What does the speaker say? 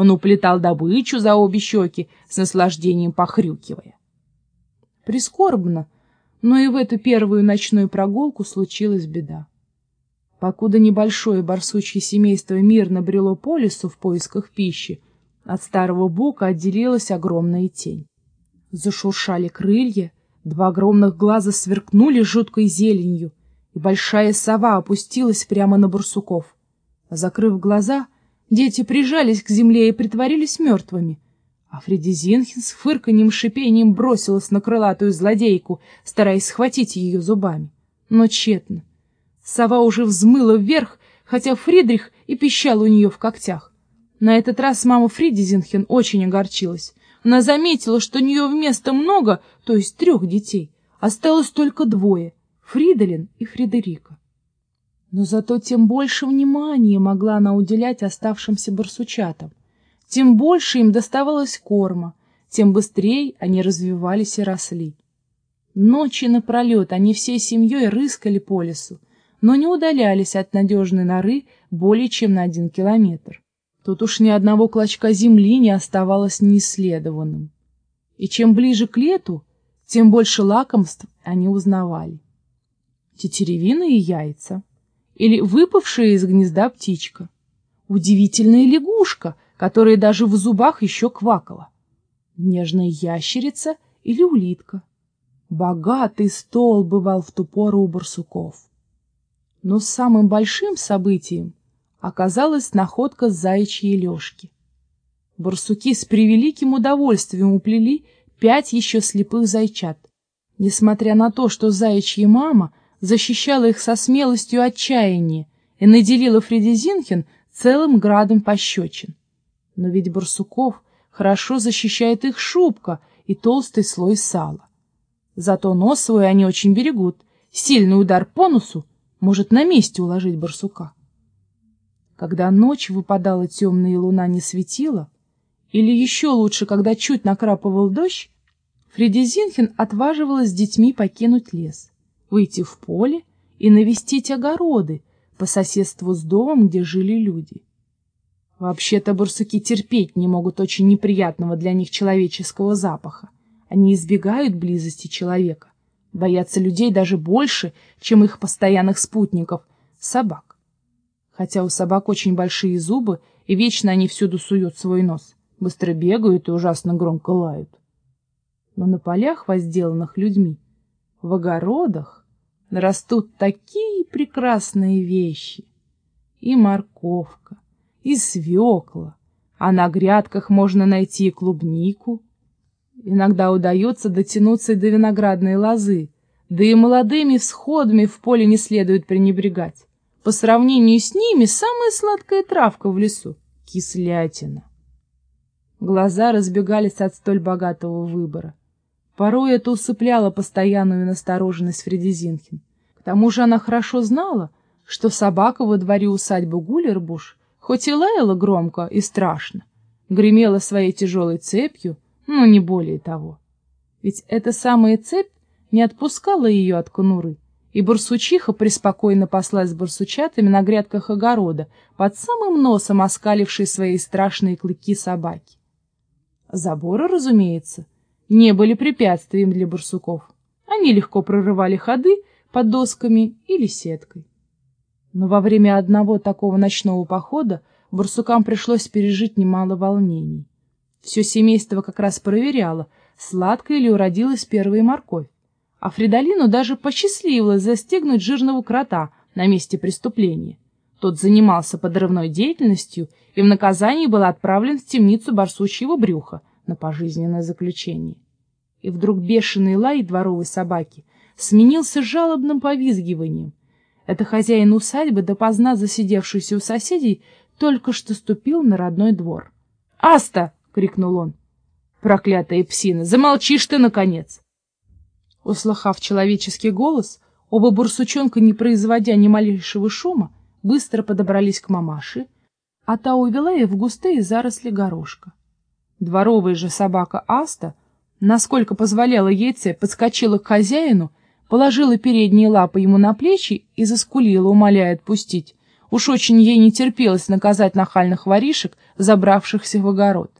Он уплетал добычу за обе щеки, с наслаждением похрюкивая. Прискорбно, но и в эту первую ночную прогулку случилась беда. Покуда небольшое барсучье семейство мирно брело по лесу в поисках пищи, от старого бука отделилась огромная тень. Зашуршали крылья, два огромных глаза сверкнули жуткой зеленью, и большая сова опустилась прямо на барсуков. Закрыв глаза, дети прижались к земле и притворились мертвыми. А Фредди Зинхен с фырканьем шипением бросилась на крылатую злодейку, стараясь схватить ее зубами. Но тщетно. Сова уже взмыла вверх, хотя Фридрих и пищал у нее в когтях. На этот раз мама Фриди Зинхен очень огорчилась. Она заметила, что у нее вместо много, то есть трех детей, осталось только двое — Фридолин и Фредерика. Но зато тем больше внимания могла она уделять оставшимся барсучатам, тем больше им доставалось корма, тем быстрее они развивались и росли. Ночи напролет они всей семьей рыскали по лесу, но не удалялись от надежной норы более чем на один километр. Тут уж ни одного клочка земли не оставалось неисследованным. И чем ближе к лету, тем больше лакомств они узнавали. Тетеревины и яйца, или выпавшая из гнезда птичка, удивительная лягушка, которая даже в зубах еще квакала, нежная ящерица или улитка. Богатый стол бывал в ту пору у барсуков. Но самым большим событием оказалась находка заячьей лёжки. Барсуки с превеликим удовольствием уплели пять еще слепых зайчат, несмотря на то, что заячья мама защищала их со смелостью отчаяния и наделила Фреди Зинхен целым градом пощечин. Но ведь барсуков хорошо защищает их шубка и толстый слой сала. Зато нос свой они очень берегут. Сильный удар по носу может на месте уложить барсука. Когда ночь выпадала темная и луна не светила, или еще лучше, когда чуть накрапывал дождь, Фреди Зинхен отваживалась с детьми покинуть лес, выйти в поле и навестить огороды по соседству с домом, где жили люди. Вообще-то барсуки терпеть не могут очень неприятного для них человеческого запаха. Они избегают близости человека, боятся людей даже больше, чем их постоянных спутников — собак хотя у собак очень большие зубы, и вечно они всюду суют свой нос, быстро бегают и ужасно громко лают. Но на полях, возделанных людьми, в огородах растут такие прекрасные вещи. И морковка, и свекла, а на грядках можно найти и клубнику. Иногда удается дотянуться и до виноградной лозы, да и молодыми всходами в поле не следует пренебрегать. По сравнению с ними самая сладкая травка в лесу — кислятина. Глаза разбегались от столь богатого выбора. Порой это усыпляло постоянную настороженность Фредизинхен. К тому же она хорошо знала, что собака во дворе усадьбы Гулербуш, хоть и лаяла громко и страшно, гремела своей тяжелой цепью, но не более того. Ведь эта самая цепь не отпускала ее от конуры, и барсучиха преспокойно паслась с барсучатами на грядках огорода, под самым носом оскалившей свои страшные клыки собаки. Заборы, разумеется, не были препятствием для барсуков. Они легко прорывали ходы под досками или сеткой. Но во время одного такого ночного похода барсукам пришлось пережить немало волнений. Все семейство как раз проверяло, сладкая ли уродилась первая морковь а Фридолину даже посчастливилось застегнуть жирного крота на месте преступления. Тот занимался подрывной деятельностью и в наказании был отправлен в темницу барсучьего брюха на пожизненное заключение. И вдруг бешеный лай дворовой собаки сменился жалобным повизгиванием. Это хозяин усадьбы, допоздна засидевшийся у соседей, только что ступил на родной двор. «Аста!» — крикнул он. «Проклятая псина! Замолчишь ты, наконец!» Услыхав человеческий голос, оба бурсучонка, не производя ни малейшего шума, быстро подобрались к мамаше, а та увела их в густые заросли горошка. Дворовая же собака Аста, насколько позволяла яйце, подскочила к хозяину, положила передние лапы ему на плечи и заскулила, умоляя отпустить. Уж очень ей не терпелось наказать нахальных воришек, забравшихся в огород.